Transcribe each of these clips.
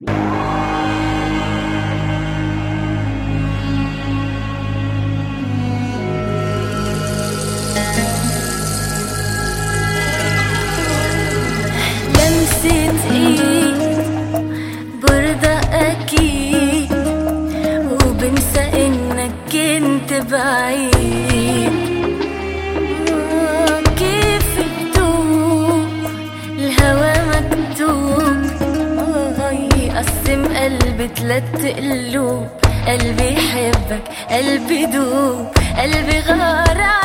لمسة ايد برضى أكيد وبنسى إنك كنت بعيد. رسم قلب تلت قلوب قلبي يحبك قلبي دوب قلبي غارق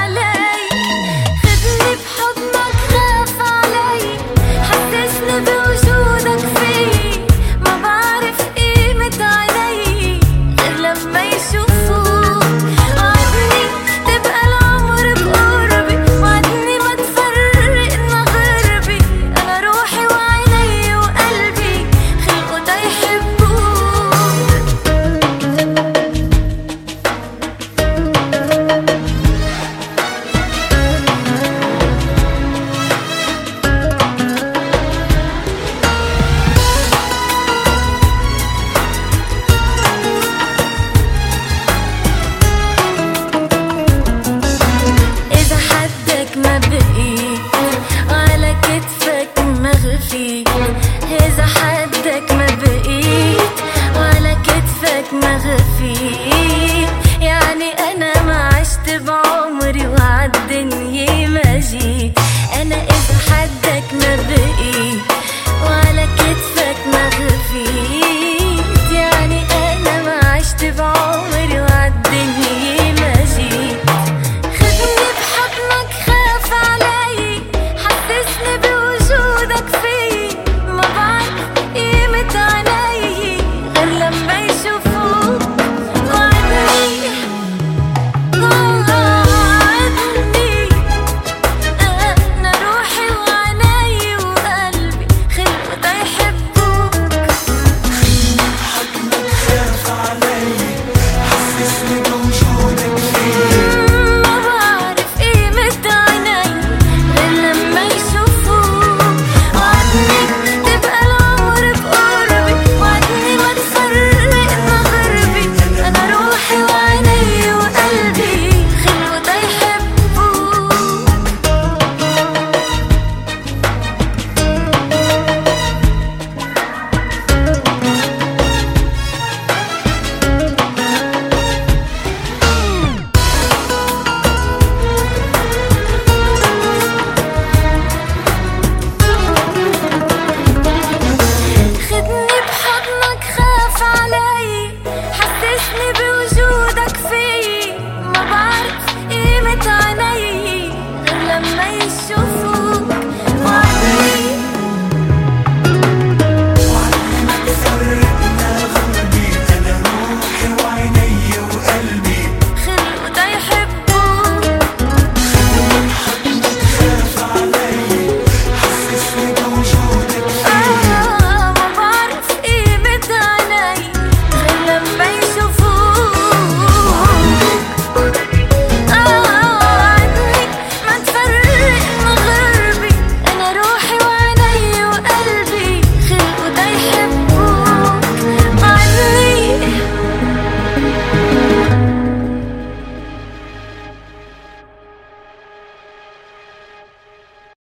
إذا حدك ما بقيت وعلى كتفك ما غفيت.